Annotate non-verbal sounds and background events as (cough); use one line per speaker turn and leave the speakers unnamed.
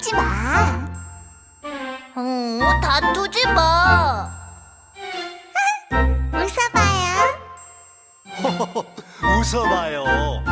다투지 마.
어, 다투지 마.
웃어봐요. (laughs)
웃어봐요.